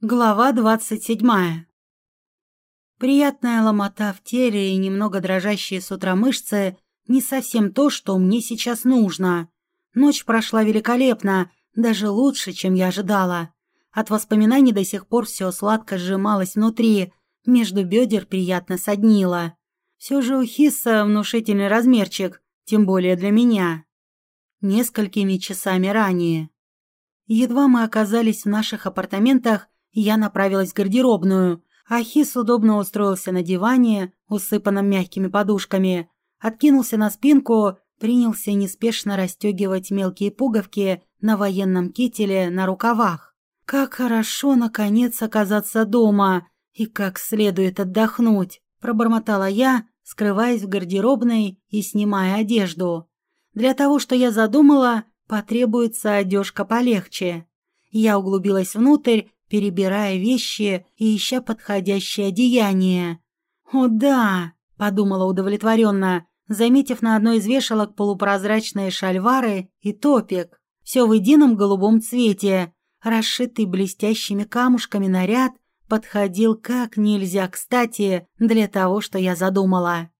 Глава двадцать седьмая. Приятная ломота в теле и немного дрожащие с утра мышцы не совсем то, что мне сейчас нужно. Ночь прошла великолепно, даже лучше, чем я ожидала. От воспоминаний до сих пор все сладко сжималось внутри, между бедер приятно соднило. Все же у Хисса внушительный размерчик, тем более для меня. Несколькими часами ранее. Едва мы оказались в наших апартаментах, я направилась в гардеробную. Ахис удобно устроился на диване, усыпанном мягкими подушками. Откинулся на спинку, принялся неспешно расстегивать мелкие пуговки на военном кителе на рукавах. Как хорошо, наконец, оказаться дома и как следует отдохнуть, пробормотала я, скрываясь в гардеробной и снимая одежду. Для того, что я задумала, потребуется одежка полегче. Я углубилась внутрь перебирая вещи и ища подходящее одеяние. «О да!» – подумала удовлетворенно, заметив на одной из вешалок полупрозрачные шальвары и топик. Все в едином голубом цвете, расшитый блестящими камушками наряд подходил как нельзя кстати для того, что я задумала.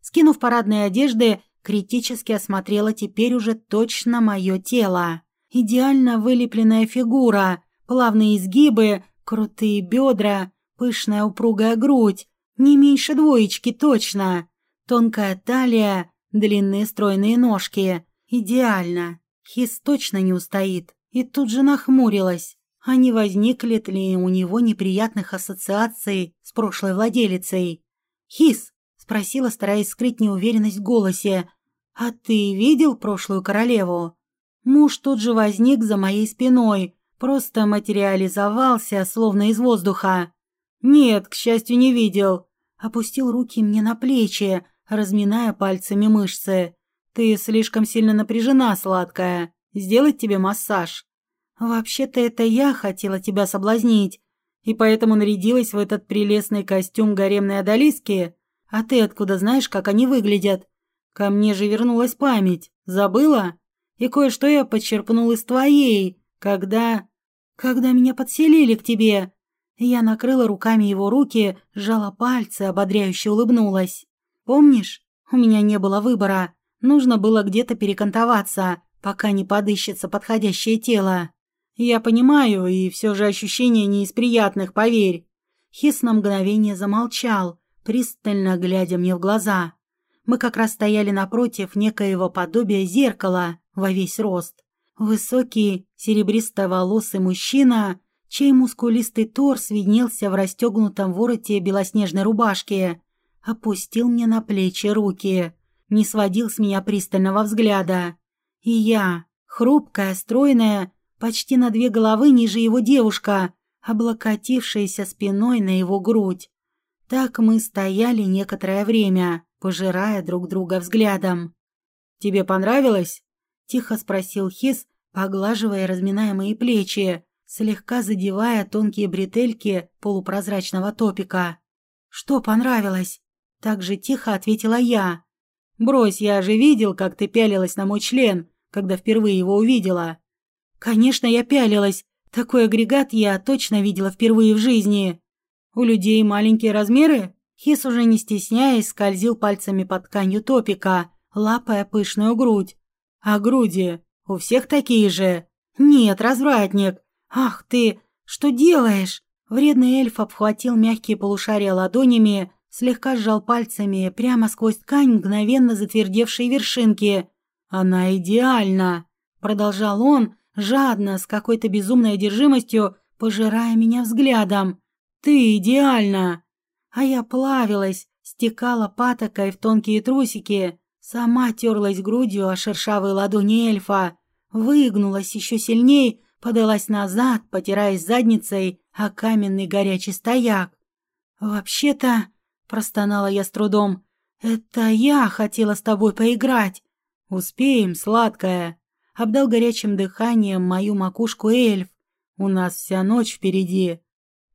Скинув парадные одежды, критически осмотрела теперь уже точно мое тело. Идеально вылепленная фигура, Плавные изгибы, крутые бедра, пышная упругая грудь, не меньше двоечки точно. Тонкая талия, длинные стройные ножки. Идеально. Хис точно не устоит. И тут же нахмурилась. А не возникли ли у него неприятных ассоциаций с прошлой владелицей? «Хис», — спросила, стараясь скрыть неуверенность в голосе, «а ты видел прошлую королеву?» Муж тут же возник за моей спиной, просто материализовался, словно из воздуха. Нет, к счастью, не видел. Опустил руки мне на плечи, разминая пальцами мышцы. Ты слишком сильно напряжена, сладкая. Сделать тебе массаж. Вообще-то это я хотела тебя соблазнить, и поэтому нарядилась в этот прелестный костюм гаремной одолиски. А ты откуда знаешь, как они выглядят? Ко мне же вернулась память. Забыла? И кое-что я подчерпнул из твоей, когда... Когда меня подселили к тебе...» Я накрыла руками его руки, сжала пальцы, ободряюще улыбнулась. «Помнишь? У меня не было выбора. Нужно было где-то перекантоваться, пока не подыщется подходящее тело. Я понимаю, и все же ощущение не из приятных, поверь». Хис на мгновение замолчал, пристально глядя мне в глаза. Мы как раз стояли напротив некоего подобия зеркала во весь рост. Высокий, серебристо-волосый мужчина, чей мускулистый торс виднелся в расстегнутом вороте белоснежной рубашки, опустил мне на плечи руки, не сводил с меня пристального взгляда. И я, хрупкая, стройная, почти на две головы ниже его девушка, облокотившаяся спиной на его грудь. Так мы стояли некоторое время, пожирая друг друга взглядом. «Тебе понравилось?» — тихо спросил Хис, поглаживая мои плечи, слегка задевая тонкие бретельки полупрозрачного топика. «Что понравилось?» — так же тихо ответила я. «Брось, я же видел, как ты пялилась на мой член, когда впервые его увидела». «Конечно, я пялилась. Такой агрегат я точно видела впервые в жизни». «У людей маленькие размеры?» Хис уже не стесняясь скользил пальцами под тканью топика, лапая пышную грудь. А груди у всех такие же? Нет, развратник. Ах ты, что делаешь? Вредный эльф обхватил мягкие полушария ладонями, слегка сжал пальцами прямо сквозь ткань мгновенно затвердевшие вершинки. Она идеальна, продолжал он, жадно, с какой-то безумной одержимостью, пожирая меня взглядом. Ты идеальна. А я плавилась, стекала патокой в тонкие трусики, Сама терлась грудью о шершавые ладони эльфа, выгнулась еще сильней, подалась назад, потираясь задницей о каменный горячий стояк. «Вообще-то», — простонала я с трудом, — «это я хотела с тобой поиграть». «Успеем, сладкая», — обдал горячим дыханием мою макушку эльф. «У нас вся ночь впереди».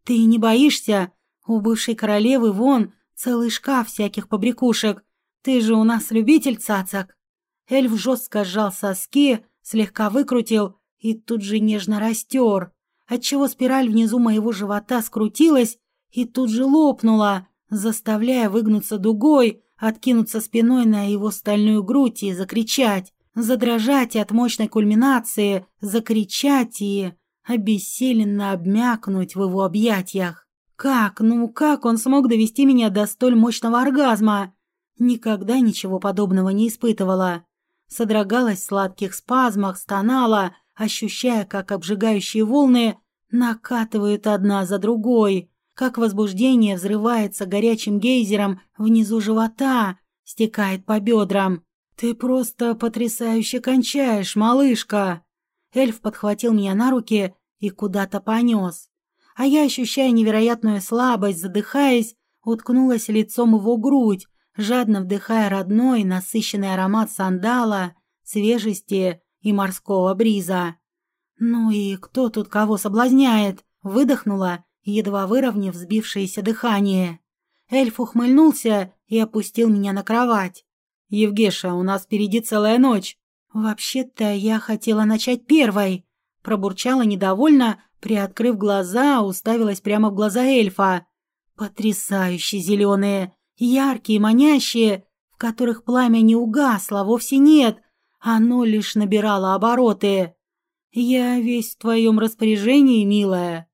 «Ты не боишься? У бывшей королевы вон целый шкаф всяких побрякушек. Ты же у нас любитель цацак. Эльф жестко сжал соски, слегка выкрутил и тут же нежно растер. отчего спираль внизу моего живота скрутилась и тут же лопнула, заставляя выгнуться дугой, откинуться спиной на его стальную грудь и закричать, задрожать от мощной кульминации, закричать и обессиленно обмякнуть в его объятиях. Как, ну как он смог довести меня до столь мощного оргазма? Никогда ничего подобного не испытывала. Содрогалась в сладких спазмах, стонала, ощущая, как обжигающие волны накатывают одна за другой, как возбуждение взрывается горячим гейзером внизу живота, стекает по бедрам. «Ты просто потрясающе кончаешь, малышка!» Эльф подхватил меня на руки и куда-то понес. А я, ощущая невероятную слабость, задыхаясь, уткнулась лицом его грудь, жадно вдыхая родной, насыщенный аромат сандала, свежести и морского бриза. «Ну и кто тут кого соблазняет?» Выдохнула едва выровняв сбившееся дыхание. Эльф ухмыльнулся и опустил меня на кровать. «Евгеша, у нас впереди целая ночь». «Вообще-то я хотела начать первой», – пробурчала недовольно, приоткрыв глаза, уставилась прямо в глаза эльфа. «Потрясающе зеленые, яркие, манящие, в которых пламя не угасло, вовсе нет, оно лишь набирало обороты. Я весь в твоем распоряжении, милая».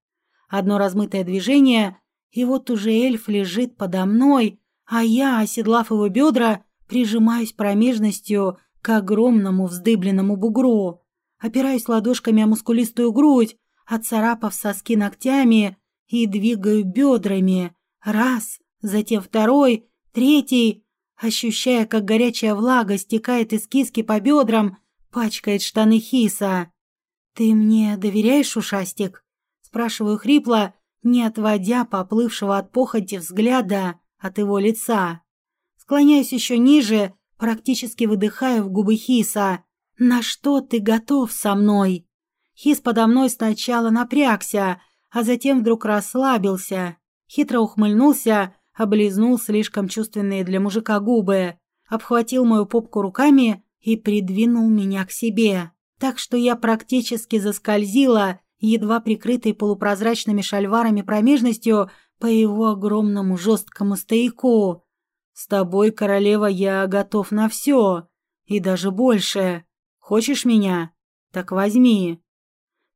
Одно размытое движение, и вот уже эльф лежит подо мной, а я, оседлав его бедра, прижимаюсь промежностью к огромному вздыбленному бугру. Опираюсь ладошками о мускулистую грудь, отцарапав соски ногтями и двигаю бедрами. Раз, затем второй, третий, ощущая, как горячая влага стекает из киски по бедрам, пачкает штаны Хиса. «Ты мне доверяешь, ушастик?» спрашиваю хрипло, не отводя поплывшего от похоти взгляда от его лица. Склоняюсь еще ниже, практически выдыхая в губы Хиса. «На что ты готов со мной?» Хис подо мной сначала напрягся, а затем вдруг расслабился. Хитро ухмыльнулся, облизнул слишком чувственные для мужика губы, обхватил мою попку руками и придвинул меня к себе. Так что я практически заскользила едва прикрытой полупрозрачными шальварами промежностью по его огромному жесткому стояку. «С тобой, королева, я готов на все, и даже больше. Хочешь меня? Так возьми».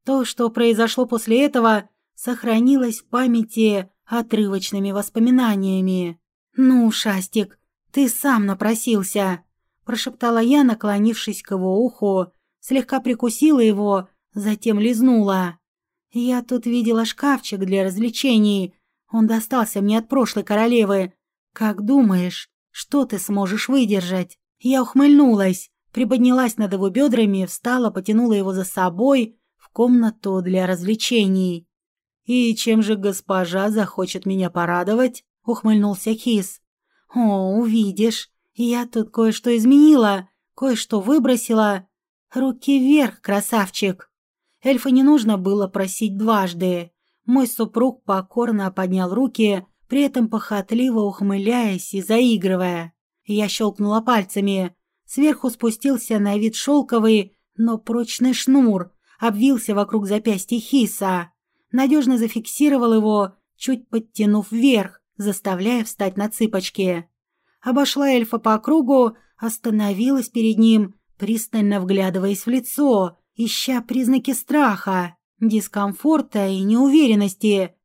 То, что произошло после этого, сохранилось в памяти отрывочными воспоминаниями. «Ну, Шастик, ты сам напросился», – прошептала я, наклонившись к его уху, слегка прикусила его, затем лизнула. «Я тут видела шкафчик для развлечений. Он достался мне от прошлой королевы. Как думаешь, что ты сможешь выдержать?» Я ухмыльнулась, приподнялась над его бедрами, встала, потянула его за собой в комнату для развлечений. «И чем же госпожа захочет меня порадовать?» — ухмыльнулся Хис. «О, увидишь, я тут кое-что изменила, кое-что выбросила. Руки вверх, красавчик!» Эльфа не нужно было просить дважды. Мой супруг покорно поднял руки, при этом похотливо ухмыляясь и заигрывая. Я щелкнула пальцами. Сверху спустился на вид шелковый, но прочный шнур, обвился вокруг запястья Хиса. Надежно зафиксировал его, чуть подтянув вверх, заставляя встать на цыпочки. Обошла эльфа по кругу, остановилась перед ним, пристально вглядываясь в лицо, ища признаки страха, дискомфорта и неуверенности.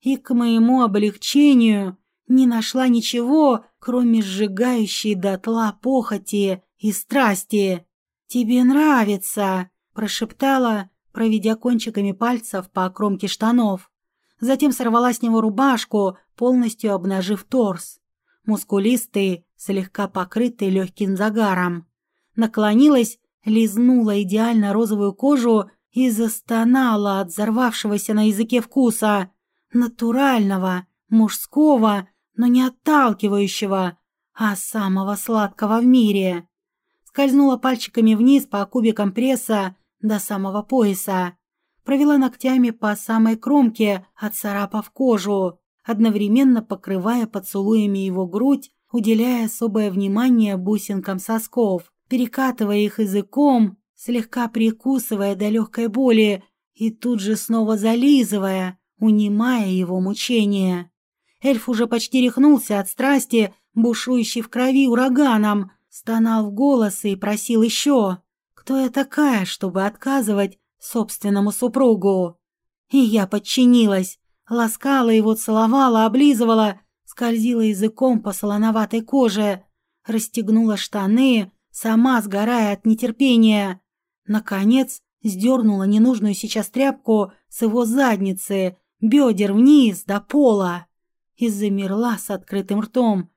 И к моему облегчению не нашла ничего, кроме сжигающей дотла похоти и страсти. «Тебе нравится», – прошептала, проведя кончиками пальцев по кромке штанов. Затем сорвала с него рубашку, полностью обнажив торс. Мускулистый, слегка покрытый легким загаром. Наклонилась лизнула идеально розовую кожу и застонала от взорвавшегося на языке вкуса. Натурального, мужского, но не отталкивающего, а самого сладкого в мире. Скользнула пальчиками вниз по кубикам пресса до самого пояса. Провела ногтями по самой кромке, отцарапав кожу, одновременно покрывая поцелуями его грудь, уделяя особое внимание бусинкам сосков перекатывая их языком, слегка прикусывая до легкой боли, и тут же снова зализывая, унимая его мучения. Эльф уже почти рехнулся от страсти, бушующей в крови ураганом, стонал в голос и просил еще. Кто я такая, чтобы отказывать собственному супругу? И я подчинилась, ласкала его, целовала, облизывала, скользила языком по солоноватой коже, расстегнула штаны, сама сгорая от нетерпения. Наконец, сдернула ненужную сейчас тряпку с его задницы, бедер вниз до пола и замерла с открытым ртом.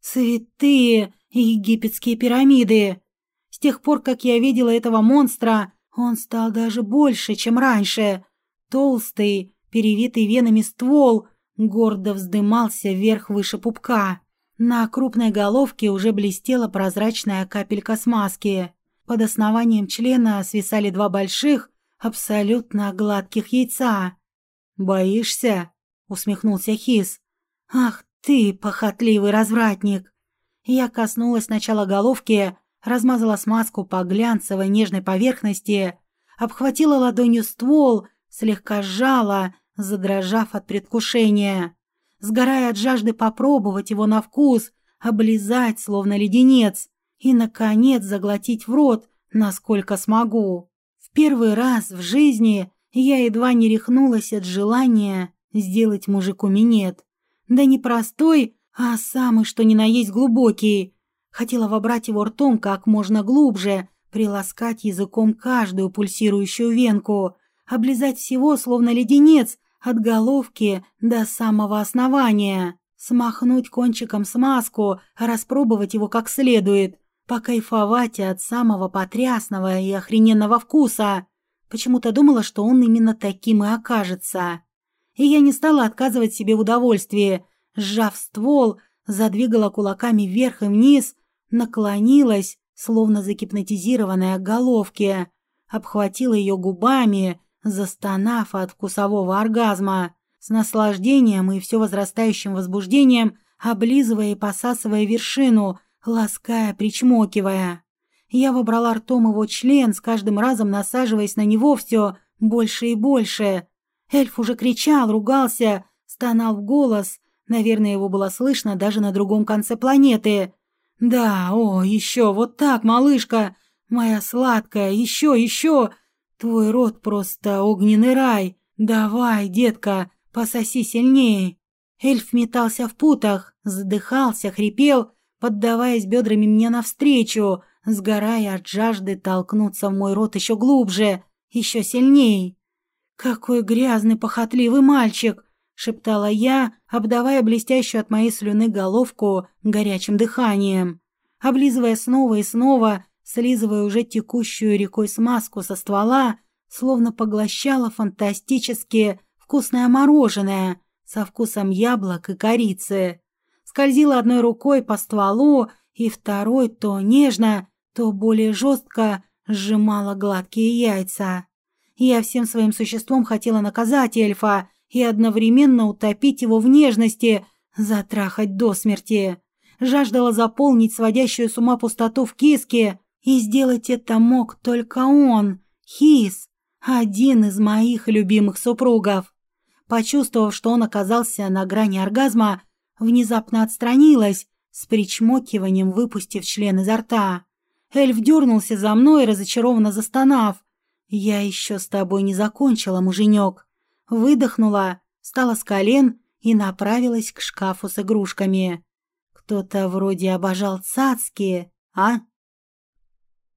Святые египетские пирамиды! Тех пор, как я видела этого монстра, он стал даже больше, чем раньше. Толстый, перевитый венами ствол гордо вздымался вверх выше пупка. На крупной головке уже блестела прозрачная капелька смазки. Под основанием члена свисали два больших, абсолютно гладких яйца. «Боишься?» — усмехнулся Хис. «Ах ты, похотливый развратник!» Я коснулась сначала головки, размазала смазку по глянцевой нежной поверхности, обхватила ладонью ствол, слегка сжала, задрожав от предвкушения. Сгорая от жажды попробовать его на вкус, облизать, словно леденец, и, наконец, заглотить в рот, насколько смогу. В первый раз в жизни я едва не рехнулась от желания сделать мужику минет. Да не простой, а самый что ни на есть глубокий. Хотела вобрать его ртом как можно глубже, приласкать языком каждую пульсирующую венку, облизать всего, словно леденец, от головки до самого основания, смахнуть кончиком смазку, распробовать его как следует, покайфовать от самого потрясного и охрененного вкуса. Почему-то думала, что он именно таким и окажется. И я не стала отказывать себе в удовольствии. Сжав ствол, задвигала кулаками вверх и вниз, наклонилась, словно загипнотизированная к головке, обхватила ее губами, застонав от вкусового оргазма, с наслаждением и все возрастающим возбуждением, облизывая и посасывая вершину, лаская, причмокивая. Я выбрала ртом его член, с каждым разом насаживаясь на него все больше и больше. Эльф уже кричал, ругался, стонал в голос. Наверное, его было слышно даже на другом конце планеты. «Да, о, еще, вот так, малышка! Моя сладкая, еще, еще! Твой рот просто огненный рай! Давай, детка, пососи сильнее!» Эльф метался в путах, задыхался, хрипел, поддаваясь бедрами мне навстречу, сгорая от жажды толкнуться в мой рот еще глубже, еще сильней. «Какой грязный, похотливый мальчик!» — шептала я, обдавая блестящую от моей слюны головку горячим дыханием, облизывая снова и снова, слизывая уже текущую рекой смазку со ствола, словно поглощала фантастически вкусное мороженое со вкусом яблок и корицы скользила одной рукой по стволу и второй то нежно, то более жестко сжимала гладкие яйца. Я всем своим существом хотела наказать эльфа и одновременно утопить его в нежности, затрахать до смерти. Жаждала заполнить сводящую с ума пустоту в киске, и сделать это мог только он, Хис, один из моих любимых супругов. Почувствовав, что он оказался на грани оргазма, внезапно отстранилась, с причмокиванием выпустив член изо рта. Эльф дернулся за мной, разочарованно застонав. «Я еще с тобой не закончила, муженек». Выдохнула, встала с колен и направилась к шкафу с игрушками. «Кто-то вроде обожал цацки, а?»